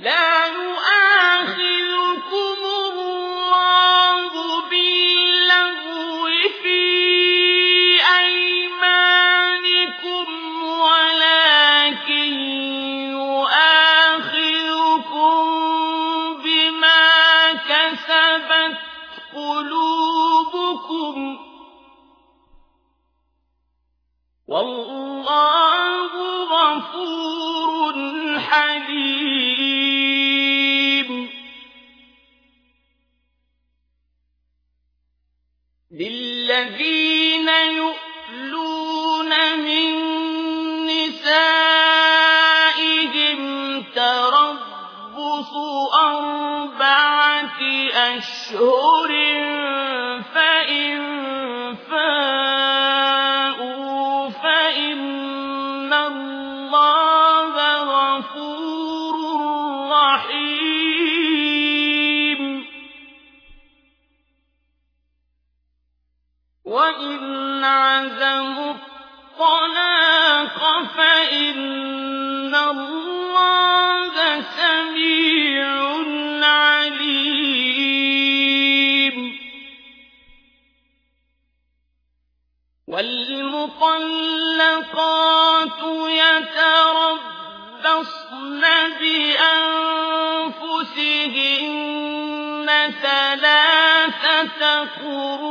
لا الله في أيمانكم ولكن يؤاخذكم بما كسبت قلوبكم. والله للذين يؤلون من نسائهم تربص أربعة أشهر فإن سميع عليم. والمطلقات يتربصن بأنفسهن ثلاثة قروء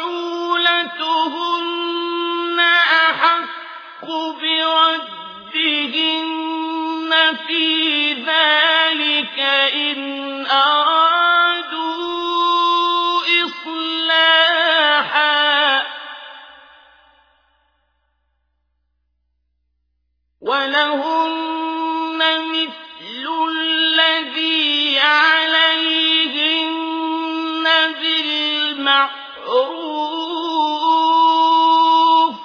بالمعروف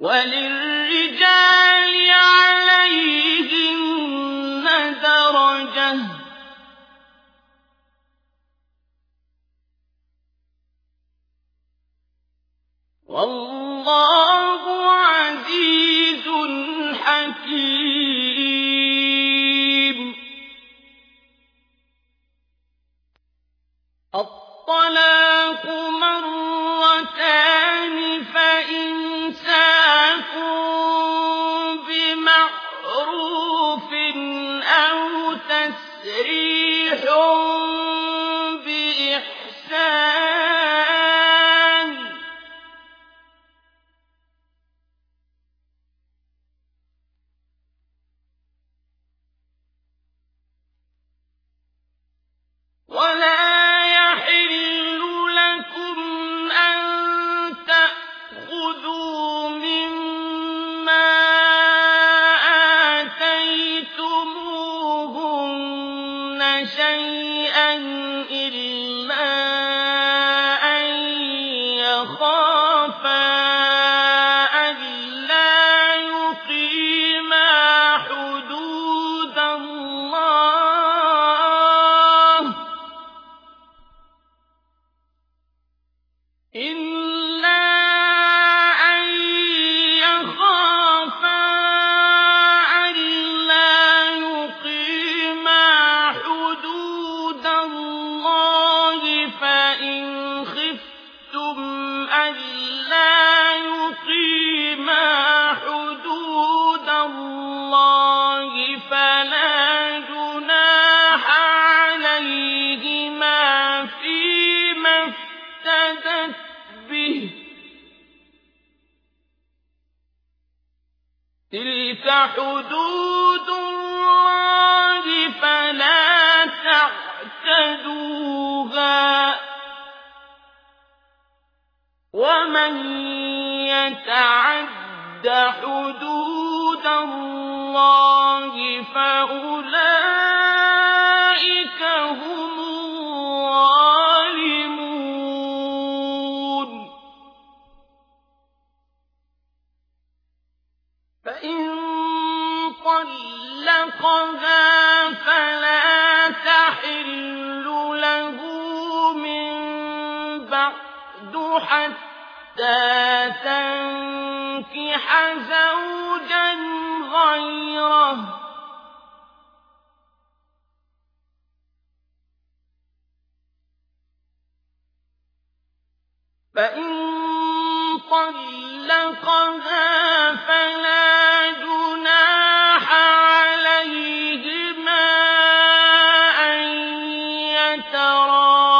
وللرجال عليهن درجة والله عزيز حكيم شيئا إلا حدود الله فلا جناح عليهما فيما افتدت به تلك حدود حدود الله فأولئك هم الظالمون. فإن طلقها فلا تحل له من بعد حتى تنكح زوجا غيره. فإن طلقها فلا جناح عليهما أن يتراجعا.